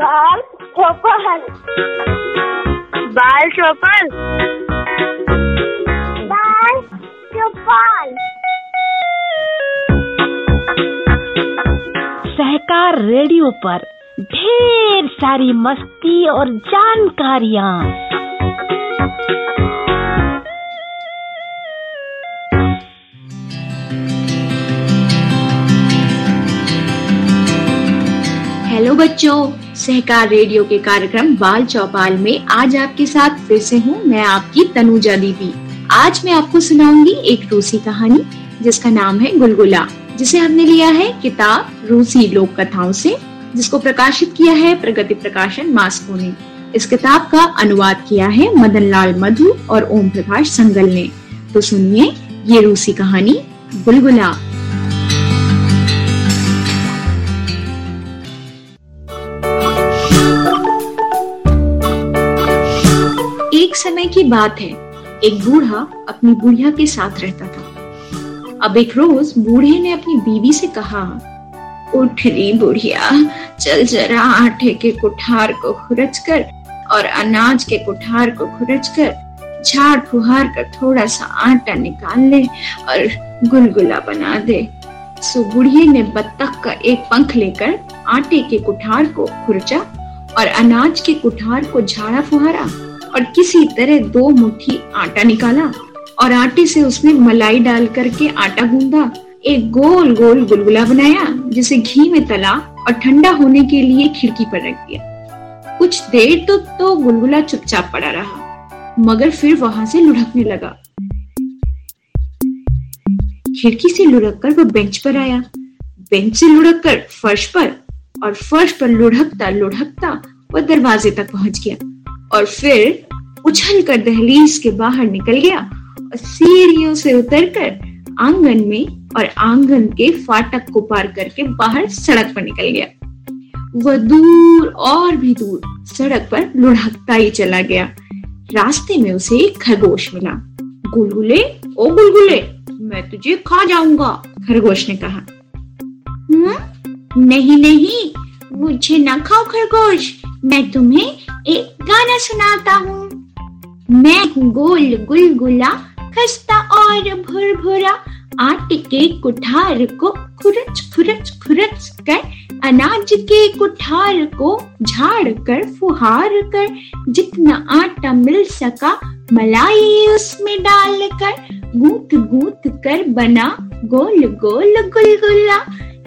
बाल चौपन बाल चौपन बाल चौपन सहकार रेडियो पर ढेर सारी मस्ती और जानकारियाँ। बच्चों, सहकार रेडियो के कार्यक्रम बाल चौपाल में आज आपके साथ फिर से हूँ मैं आपकी तनुजा दीदी। आज मैं आपको सुनाऊँगी एक रूसी कहानी, जिसका नाम है गुलगुला, जिसे हमने लिया है किताब रूसी लोक कथाओं से, जिसको प्रकाशित किया है प्रगति प्रकाशन मास्को ने। इस किताब का अनुवाद किया है मदन लाल मधु और ओम प्रकाश संगल ने। तो सुनिए ये रूसी कहानी, गुलगुला। समय की बात है। एक बूढ़ा अपनी बुढ़िया के साथ रहता था। अब एक रोज बूढ़े ने अपनी बीवी से कहा, उठ रही बुढ़िया, चल जरा आटे के कुठार को खुरच कर और अनाज के कुठार को खुरच कर, झाड़ फुहार कर थोड़ा सा आटा निकाल ले और गुलगुला बना दे। सो बुढ़िए ने बत्तख का एक पंख लेकर आटे के कुठार को खुरचा और अनाज के कुठार को झाड़ा फुहारा। और किसी तरह दो मुट्ठी आटा निकाला और आटे से उसने मलाई डाल करके आटा गूंदा, एक गोल गोल गुलगुला बनाया, जिसे घी में तला और ठंडा होने के लिए खिड़की पर रख दिया। कुछ देर तो तो गुलगुला चुपचाप पड़ा रहा, मगर फिर वहाँ से लुढ़कने लगा। खिड़की से लुढ़क कर वो बेंच पर आया। बेंच से लुढ़क कर फर्श पर और फर्श पर लुढ़कता लुढ़कता वह दरवाजे तक पहुँच गया। और फिर उछल कर दहलीज के बाहर निकल गया और सीढ़ियों से उतरकर आँगन में और आँगन के फाटक को पार करके बाहर सड़क पर निकल गया। वह दूर और भी दूर सड़क पर लुढ़कता ही चला गया। रास्ते में उसे एक खरगोश मिला। गुलगुले ओ गुलगुले मैं तुझे खा जाऊँगा खरगोश ने कहा। "हम्म, नहीं नहीं मुझे ना खाओ खरगोश मैं तुम्हें एक गाना सुनाता हूँ। मैं गोल गुलगुला, खस्ता और भुरभुरा, आटे के कुठार को खुरच खुरच खुरच कर, अनाज के कुठार को झाड़ कर, फुहार कर, जितना आटा मिल सका मलाई उसमें डाल कर, गूंथ गूंथ कर बना गोल गोल गुलगुला।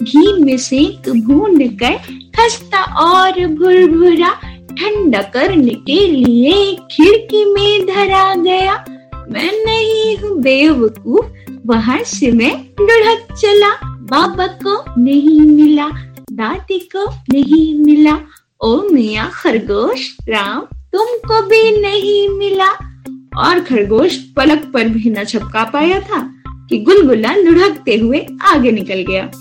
घी में सेक भून कर, खस्ता और भुरभुरा ठंडा करने के लिए खिड़की में धरा गया। मैं नहीं हूँ बेवकूफ़। वहाँ से मैं लुढ़क चला। बाबा को नहीं मिला, दादी को नहीं मिला, ओ मिया खरगोश राम, तुमको भी नहीं मिला। और खरगोश पलक पर भी न छपका पाया था कि गुलगुला लुढ़कते हुए आगे निकल गया।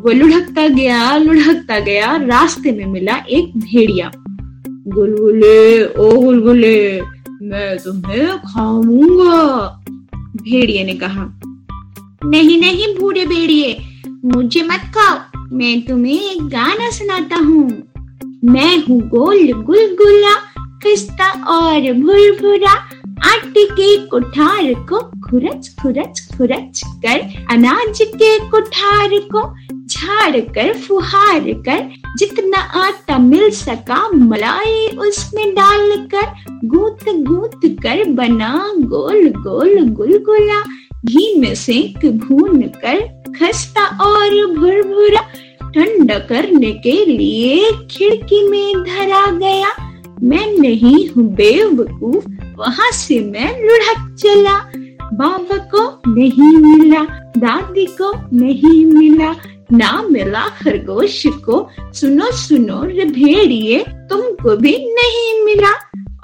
वो लुढ़कता गया लुढ़कता गया, रास्ते में मिला एक भेड़िया। गुलगुले ओ गुलगुले मैं तुम्हें खाऊँगा। भेड़िए ने कहा, नहीं नहीं, बूढ़े भेड़िए, मुझे मत खाओ, मैं तुम्हें एक गाना सुनाता हूँ। मैं हूँ गोल गुलगुला खस्ता और भुरभुरा, आटे के कुठार को खुरच खुरच खुरच कर, अनाज के कुठार को झाड़ कर फुहार कर जितना आटा मिल सका, मलाई उसमें डाल कर गूंथ गूंथ कर बना गोल गोल गुलगुला, घी में सेक भून कर खस्ता और भुरभुरा, ठंडा करने के लिए खिड़की में धरा गया। मैं नहीं हूँ बेवकूफ़, वहाँ से मैं लुढ़क चला। बाबा को नहीं मिला, दादी को नहीं मिला ना मिला खरगोश को, सुनो सुनो, रे भेड़िए, तुमको भी नहीं मिला।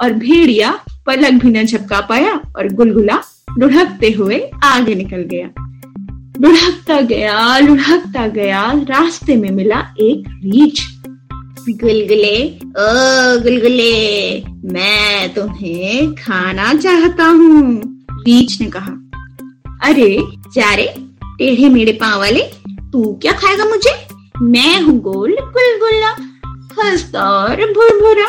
और भेड़िया पलक भी न झपका पाया और गुलगुला लुढ़कते हुए आगे निकल गया। लुढ़कता गया लुढ़कता गया, रास्ते में मिला एक रीछ। गुलगुले, ओ गुलगुले, मैं तुम्हें खाना चाहता हूँ। रीछ ने कहा, अरे, जा रे, टेढ़े मेढ़े पाँव वाले तू क्या खाएगा मुझे? मैं हूँ गोल गुलगुला हंसता और भुरभुरा।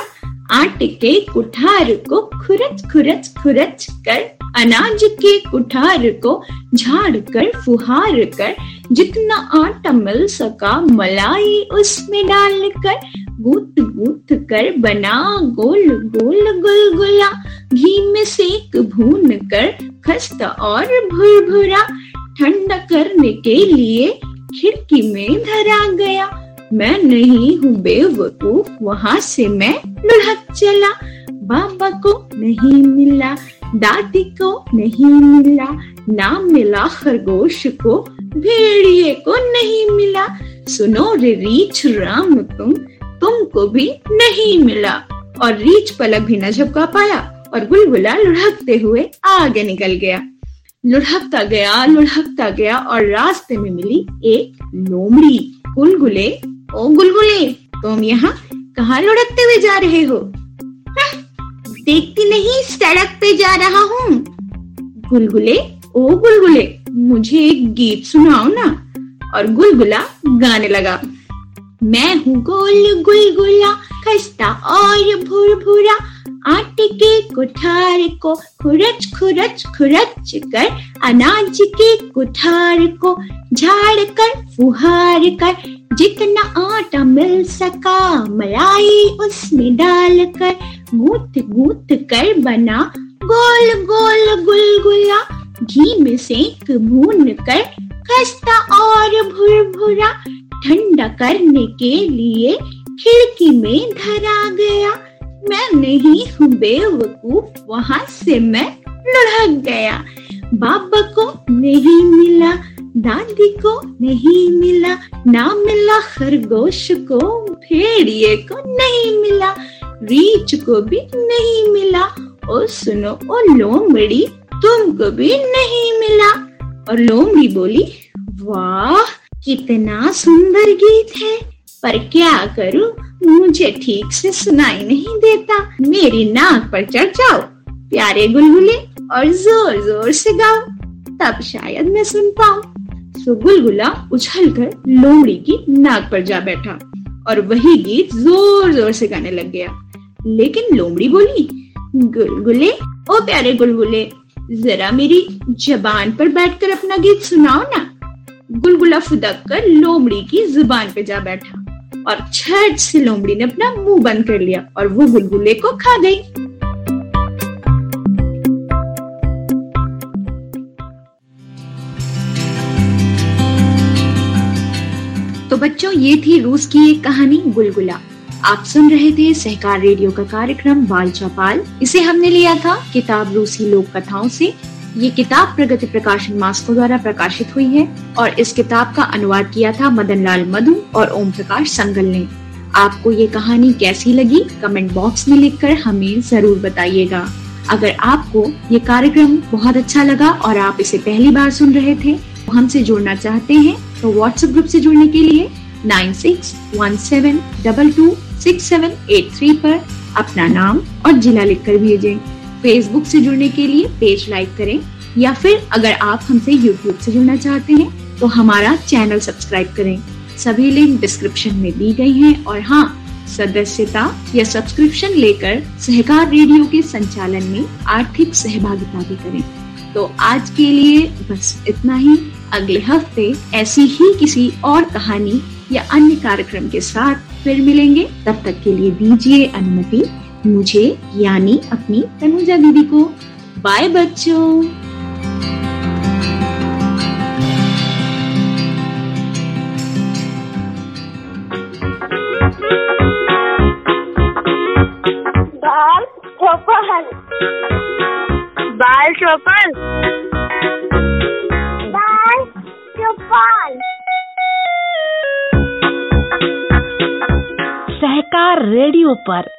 आटे के कुठार को खुरच खुरच खुरच कर, अनाज के कुठार को झाड़ कर, फुहार कर। जितना आटा मिल सका मलाई उसमें डाल कर, गूथ गूथ कर बना गोल गोल गुलगुला। घी में सेक भून कर, खस्ता और भुरभुरा। ठंडा करने के लिए खिड़की में धरा गया। मैं नहीं हूँ बेवकूफ़, वहाँ से मैं लुढ़क चला। बाबा को नहीं मिला, दादी को नहीं मिला, ना मिला खरगोश को, भेड़िए को नहीं मिला। सुनो रे रीछ राम तुम, तुमको भी नहीं मिला। और रीछ पलक भी न झपका पाया, और गुलगुला लुढ़कते हुए आगे निकल गया। लुढ़कता गया लुढ़कता गया और रास्ते में मिली एक लोमड़ी। गुलगुले, ओ गुलगुले, तुम यहाँ कहाँ लुढ़कते हुए जा रहे हो? देखती नहीं, सड़क पे जा रहा हूँ। गुलगुले, ओ गुलगुले, मुझे एक गीत सुनाओ ना। और गुलगुला गाने लगा। मैं हूँ गोल गुलगुला, खस्ता और भुरभुरा आटे के कुठार को खुरच खुरच खुरच कर, अनाज के कुठार को झाड़ कर, फुहार कर। जितना आटा मिल सका, मलाई उसमें डाल कर, गूथ गूथ कर बना। गोल गोल गुलगुला, घी में सेक भून कर, खस्ता और भुरभुरा। ठंडा करने के लिए खिड़की में धरा गया। मैं नहीं हूँ बेवकूफ़, वहाँ से मैं लुढ़क गया। बाबा को नहीं मिला, दादी को नहीं मिला, ना मिला खरगोश को, भेड़िए को नहीं मिला, रीछ को भी नहीं मिला ओ सुनो ओ लोमड़ी तुमको भी नहीं मिला। और लोमड़ी बोली, वाह, कितना सुंदर गीत है, पर क्या करूँ? मुझे ठीक से सुनाई नहीं देता। मेरी नाक पर चढ़ जाओ, प्यारे गुलगुले और ज़ोर ज़ोर से गाओ। तब शायद मैं सुन पाऊँ। सो गुलगुला उछल कर लोमड़ी की नाक पर जा बैठा, और वही गीत ज़ोर ज़ोर से गाने लग गया। लेकिन लोमड़ी बोली, गुलगुले, ओ प्यारे गुलगुले, जरा मेरी जबान पर बैठकर अपना गीत सुनाओ ना। गुलगुला फुदक कर लोमड़ी की ज़ुबान पे जा बैठा। और छठ से लोमड़ी ने अपना मुँह बंद कर लिया और वो गुलगुले को खा गई। तो बच्चों, ये थी रूस की एक कहानी गुलगुला आप सुन रहे थे सहकार रेडियो का कार्यक्रम बाल चौपाल। इसे हमने लिया था किताब रूसी लोक कथाओं से। ये किताब प्रगति प्रकाशन मास्को द्वारा प्रकाशित हुई है और इस किताब का अनुवाद किया था मदन लाल मधु और ओम प्रकाश संगल ने। आपको ये कहानी कैसी लगी, कमेंट बॉक्स में लिखकर हमें ज़रूर बताइएगा। अगर आपको ये कार्यक्रम बहुत अच्छा लगा और आप इसे पहली बार सुन रहे थे तो हमसे जुड़ना चाहते हैं तो व्हाट्सएप ग्रुप से जुड़ने के लिए nine six one seven double two six seven eight three पर अपना नाम और जिला लिखकर भेजें। फेसबुक से जुड़ने के लिए पेज लाइक करें, या फिर अगर आप हमसे यूट्यूब से जुड़ना चाहते हैं तो हमारा चैनल सब्सक्राइब करें। सभी लिंक डिस्क्रिप्शन में दी गई हैं और हाँ सदस्यता या सब्सक्रिप्शन लेकर सहकार रेडियो के संचालन में आर्थिक सहभागिता भी करें। तो आज के लिए बस इतना ही। अगले हफ़्ते ऐसी ही किसी और कहानी या अन्य कार्यक्रम के साथ फिर मिलेंगे। तब तक के लिए दीजिए अनुमति। मुझे यानी अपनी तनुजा दीदी को। बाय बच्चों। बाल चौपन बाल चौपन सहकार रेडियो पर।